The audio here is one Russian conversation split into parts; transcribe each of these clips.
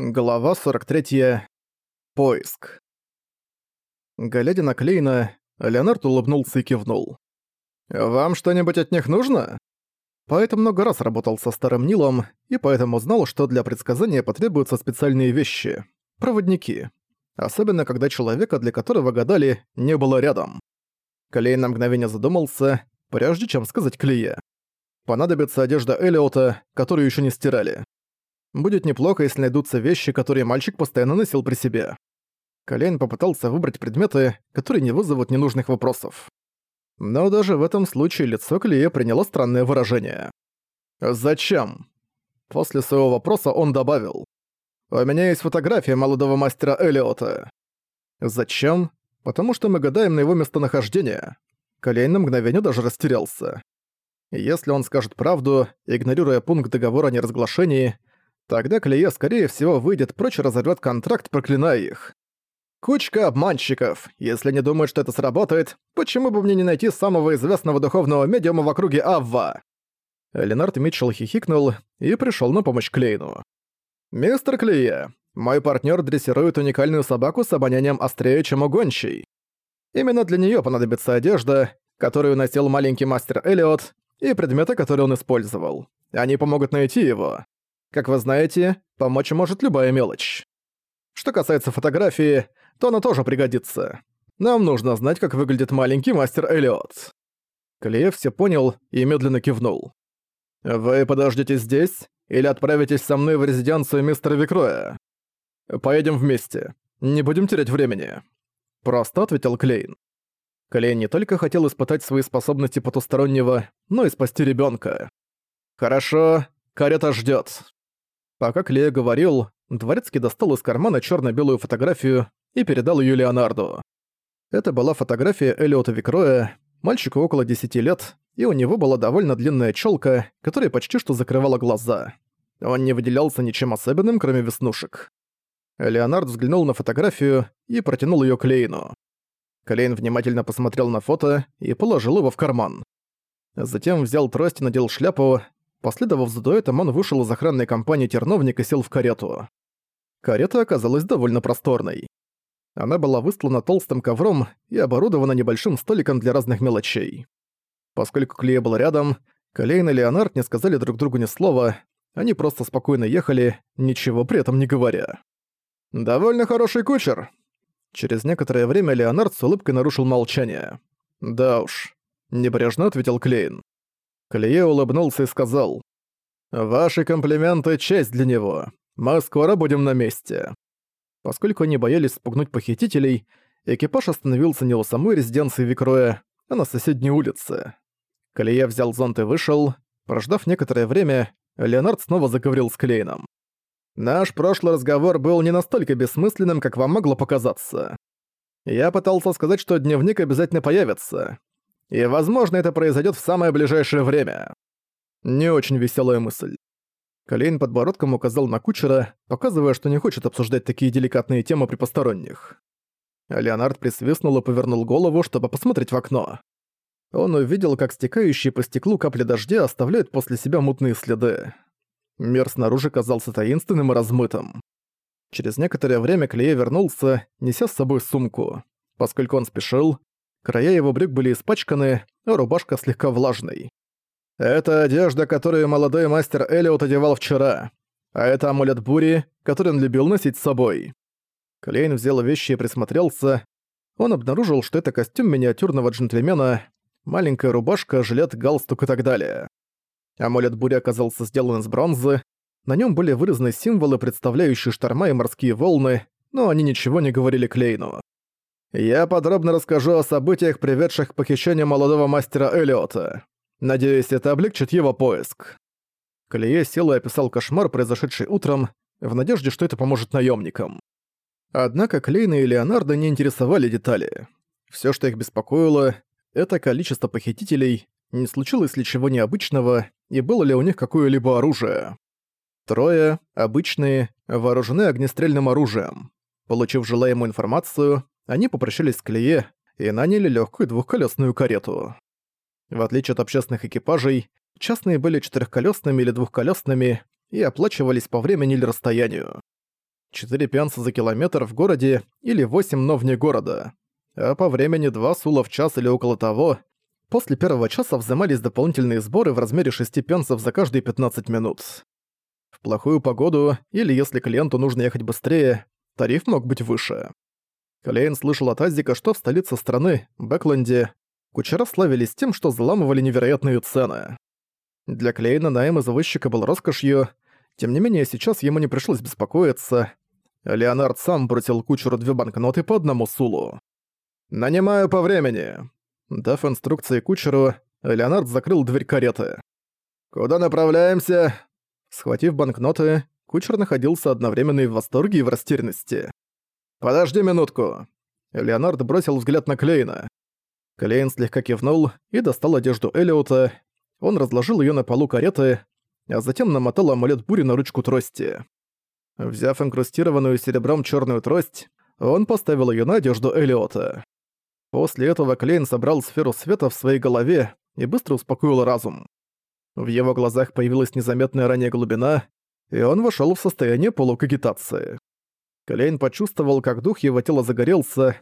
Глава 43. Поиск. Глядя на Клейна, Леонард улыбнулся и кивнул. «Вам что-нибудь от них нужно?» Поэт много раз работал со Старым Нилом, и поэтому знал, что для предсказания потребуются специальные вещи — проводники. Особенно, когда человека, для которого гадали, не было рядом. Клейн на мгновение задумался, прежде чем сказать Клее. Понадобится одежда Элиота, которую еще не стирали. Будет неплохо, если найдутся вещи, которые мальчик постоянно носил при себе. Колейн попытался выбрать предметы, которые не вызовут ненужных вопросов. Но даже в этом случае лицо Клея приняло странное выражение. «Зачем?» После своего вопроса он добавил. «У меня есть фотография молодого мастера Элиота». «Зачем?» «Потому что мы гадаем на его местонахождение». Колейн на мгновение даже растерялся. Если он скажет правду, игнорируя пункт договора о неразглашении, Тогда Клея, скорее всего, выйдет прочь и разорвёт контракт, проклиная их. Кучка обманщиков. Если не думают, что это сработает, почему бы мне не найти самого известного духовного медиума в округе Авва? Ленард Митчелл хихикнул и пришёл на помощь Клейну. «Мистер Клея, мой партнёр дрессирует уникальную собаку с обонянием острее, чем у гончей. Именно для неё понадобится одежда, которую носил маленький мастер Элиот, и предметы, которые он использовал. Они помогут найти его. Как вы знаете, помочь может любая мелочь. Что касается фотографии, то она тоже пригодится. Нам нужно знать, как выглядит маленький мастер Эллиот». Клеев все понял и медленно кивнул. «Вы подождете здесь или отправитесь со мной в резиденцию мистера Викроя? Поедем вместе. Не будем терять времени». Просто ответил Клейн. Клейн не только хотел испытать свои способности потустороннего, но и спасти ребенка. «Хорошо, карета ждет. Пока Клея говорил, Дворецкий достал из кармана черно белую фотографию и передал ее Леонарду. Это была фотография Элиота Викроя, мальчику около 10 лет, и у него была довольно длинная челка, которая почти что закрывала глаза. Он не выделялся ничем особенным, кроме веснушек. Леонард взглянул на фотографию и протянул ее Клейну. Клейн внимательно посмотрел на фото и положил его в карман. Затем взял трость и надел шляпу, Последовав за дуэтом, он вышел из охранной компании терновник и сел в карету. Карета оказалась довольно просторной. Она была выстлана толстым ковром и оборудована небольшим столиком для разных мелочей. Поскольку Клея был рядом, Колейн и Леонард не сказали друг другу ни слова, они просто спокойно ехали, ничего при этом не говоря. «Довольно хороший кучер». Через некоторое время Леонард с улыбкой нарушил молчание. «Да уж», — небрежно ответил Клейн. Клее улыбнулся и сказал, «Ваши комплименты — честь для него. Мы скоро будем на месте». Поскольку они боялись спугнуть похитителей, экипаж остановился не у самой резиденции Викроя, а на соседней улице. Клее взял зонт и вышел. Прождав некоторое время, Леонард снова заговорил с Клейном. «Наш прошлый разговор был не настолько бессмысленным, как вам могло показаться. Я пытался сказать, что дневник обязательно появится. И, возможно, это произойдет в самое ближайшее время. Не очень веселая мысль. Колейн подбородком указал на кучера, показывая, что не хочет обсуждать такие деликатные темы при посторонних. Леонард присвистнул и повернул голову, чтобы посмотреть в окно. Он увидел, как стекающие по стеклу капли дождя оставляют после себя мутные следы. Мир снаружи казался таинственным и размытым. Через некоторое время Клея вернулся, неся с собой сумку. Поскольку он спешил, Края его брюк были испачканы, а рубашка слегка влажной. «Это одежда, которую молодой мастер Элиот одевал вчера. А это амулет бури, который он любил носить с собой». Клейн взял вещи и присмотрелся. Он обнаружил, что это костюм миниатюрного джентльмена, маленькая рубашка, жилет, галстук и так далее. Амулет бури оказался сделан из бронзы. На нем были вырезаны символы, представляющие шторма и морские волны, но они ничего не говорили Клейну. Я подробно расскажу о событиях, приведших к похищению молодого мастера Элиота. Надеюсь, это облегчит его поиск. Клее сел и описал кошмар, произошедший утром, в надежде, что это поможет наемникам. Однако Клейна и Леонардо не интересовали детали. Все, что их беспокоило, это количество похитителей, не случилось ли чего необычного и было ли у них какое-либо оружие. Трое, обычные, вооружены огнестрельным оружием. Получив желаемую информацию, они попрощались с Клее и наняли легкую двухколесную карету. В отличие от общественных экипажей, частные были четырехколесными или двухколесными и оплачивались по времени или расстоянию. 4 пенса за километр в городе или 8 но вне города. А по времени 2 сула в час или около того. После первого часа взимались дополнительные сборы в размере 6 пенсов за каждые 15 минут. В плохую погоду, или если клиенту нужно ехать быстрее, тариф мог быть выше. Клейн слышал от Азика, что в столице страны, Бэкленде, кучера славились тем, что взламывали невероятные цены. Для Клейна найм извозчика был роскошью, тем не менее сейчас ему не пришлось беспокоиться. Леонард сам бросил кучеру две банкноты по одному сулу. «Нанимаю по времени». Дав инструкции кучеру, Леонард закрыл дверь кареты. «Куда направляемся?» Схватив банкноты, кучер находился одновременно и в восторге, и в растерянности. «Подожди минутку». Леонард бросил взгляд на Клейна. Клейн слегка кивнул и достал одежду Элиота. Он разложил ее на полу кареты, а затем намотал амулет бури на ручку трости. Взяв инкрустированную серебром черную трость, он поставил ее на одежду Элиота. После этого Клейн собрал сферу света в своей голове и быстро успокоил разум. В его глазах появилась незаметная ранее глубина, и он вошел в состояние полукагитации. Клейн почувствовал, как дух его тела загорелся,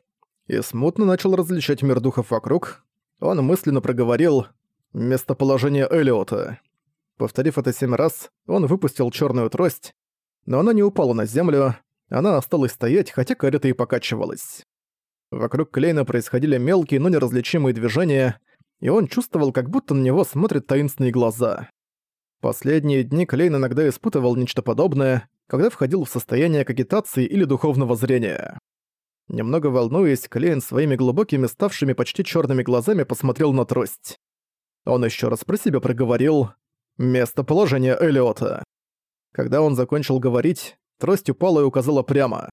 и смутно начал различать мир духов вокруг. Он мысленно проговорил «Местоположение Элиота». Повторив это семь раз, он выпустил черную трость, но она не упала на землю, она осталась стоять, хотя карета и покачивалась. Вокруг Клейна происходили мелкие, но неразличимые движения, и он чувствовал, как будто на него смотрят таинственные глаза. Последние дни Клейн иногда испытывал нечто подобное, когда входил в состояние кагитации или духовного зрения. Немного волнуясь, Клейн своими глубокими, ставшими почти черными глазами посмотрел на трость. Он еще раз про себя проговорил «Местоположение Элиота». Когда он закончил говорить, трость упала и указала прямо.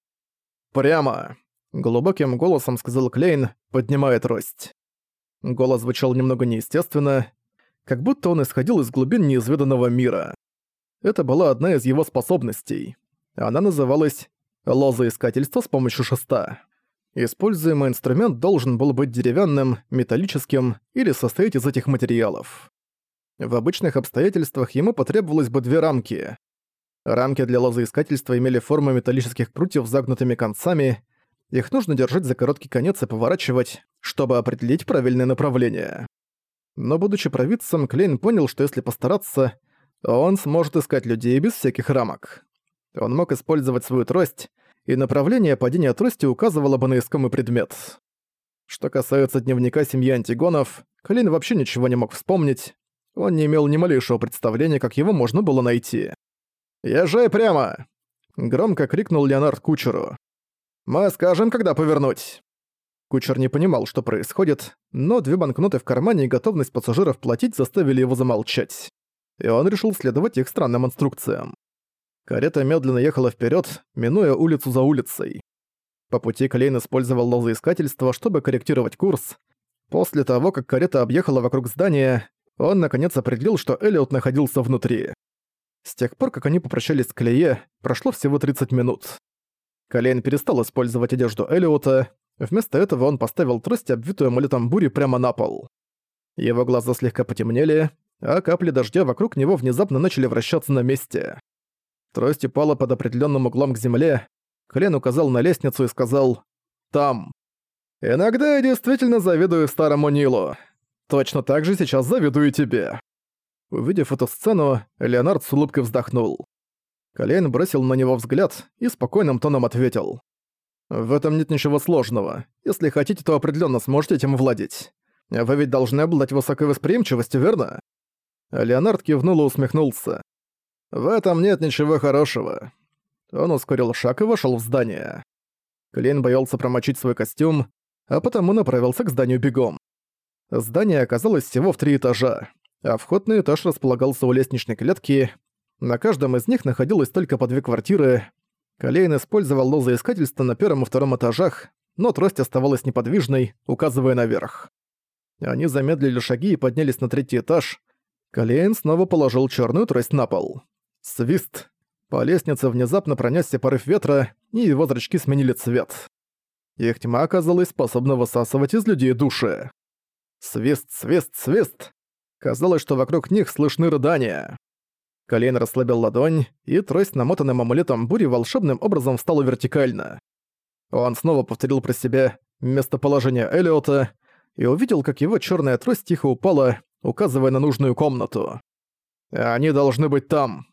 «Прямо!» — глубоким голосом сказал Клейн, поднимая трость. Голос звучал немного неестественно, как будто он исходил из глубин неизведанного мира. Это была одна из его способностей. Она называлась «лозоискательство с помощью шеста». Используемый инструмент должен был быть деревянным, металлическим или состоять из этих материалов. В обычных обстоятельствах ему потребовалось бы две рамки. Рамки для лозоискательства имели форму металлических прутьев с загнутыми концами, их нужно держать за короткий конец и поворачивать, чтобы определить правильное направление. Но будучи провидцем, Клейн понял, что если постараться, он сможет искать людей без всяких рамок. Он мог использовать свою трость, и направление падения трости указывало бы на искомый предмет. Что касается дневника семьи Антигонов, Клейн вообще ничего не мог вспомнить. Он не имел ни малейшего представления, как его можно было найти. «Езжай прямо!» — громко крикнул Леонард кучеру. «Мы скажем, когда повернуть!» Кучер не понимал, что происходит, но две банкноты в кармане и готовность пассажиров платить заставили его замолчать. И он решил следовать их странным инструкциям. Карета медленно ехала вперед, минуя улицу за улицей. По пути Клейн использовал лозоискательство, чтобы корректировать курс. После того, как карета объехала вокруг здания, он наконец определил, что Элliot находился внутри. С тех пор, как они попрощались с Клее, прошло всего 30 минут. Клейн перестал использовать одежду Элиота, Вместо этого он поставил трость, обвитую амулетом бури, прямо на пол. Его глаза слегка потемнели, а капли дождя вокруг него внезапно начали вращаться на месте. Трость упала под определенным углом к земле. Клен указал на лестницу и сказал «Там». «Иногда я действительно завидую старому Нилу. Точно так же сейчас завидую тебе». Увидев эту сцену, Леонард с улыбкой вздохнул. Колейн бросил на него взгляд и спокойным тоном ответил. В этом нет ничего сложного. Если хотите, то определенно сможете этим владеть. Вы ведь должны обладать высокой восприимчивостью, верно? Леонард кивнул и усмехнулся. В этом нет ничего хорошего. Он ускорил шаг и вошел в здание. Клейн боялся промочить свой костюм, а потому направился к зданию бегом. Здание оказалось всего в три этажа, а вход на этаж располагался у лестничной клетки. На каждом из них находилось только по две квартиры, Калейн использовал лозоискательство на первом и втором этажах, но трость оставалась неподвижной, указывая наверх. Они замедлили шаги и поднялись на третий этаж. Калейн снова положил черную трость на пол. Свист. По лестнице внезапно пронесся порыв ветра, и его зрачки сменили цвет. Их тьма оказалась способна высасывать из людей души. Свист, свист, свист. Казалось, что вокруг них слышны рыдания. Колейн расслабил ладонь, и трость, намотанным амулетом бури, волшебным образом встала вертикально. Он снова повторил про себя местоположение Элиота и увидел, как его черная трость тихо упала, указывая на нужную комнату. «Они должны быть там».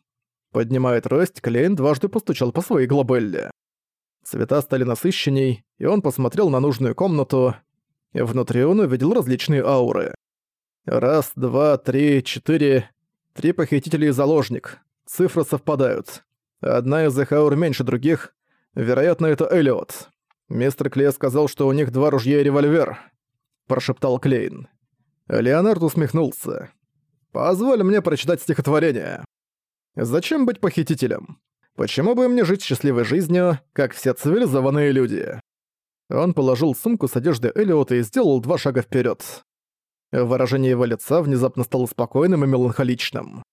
Поднимая трость, Клейн дважды постучал по своей глобелле. Цвета стали насыщенней, и он посмотрел на нужную комнату. Внутри он увидел различные ауры. Раз, два, три, четыре. Три похитителя и заложник. Цифры совпадают. Одна из их аур меньше других. Вероятно, это Эллиот. Мистер Клей сказал, что у них два ружья и револьвер. Прошептал Клейн. Леонард усмехнулся. «Позволь мне прочитать стихотворение. Зачем быть похитителем? Почему бы мне жить счастливой жизнью, как все цивилизованные люди?» Он положил сумку с одеждой Эллиота и сделал два шага вперед. Выражение его лица внезапно стало спокойным и меланхоличным.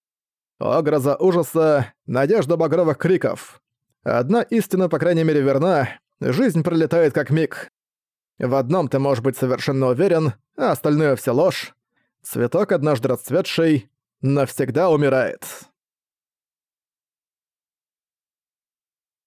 «О, гроза ужаса! Надежда багровых криков! Одна истина, по крайней мере, верна. Жизнь пролетает как миг. В одном ты можешь быть совершенно уверен, а остальное все ложь. Цветок, однажды расцветший, навсегда умирает».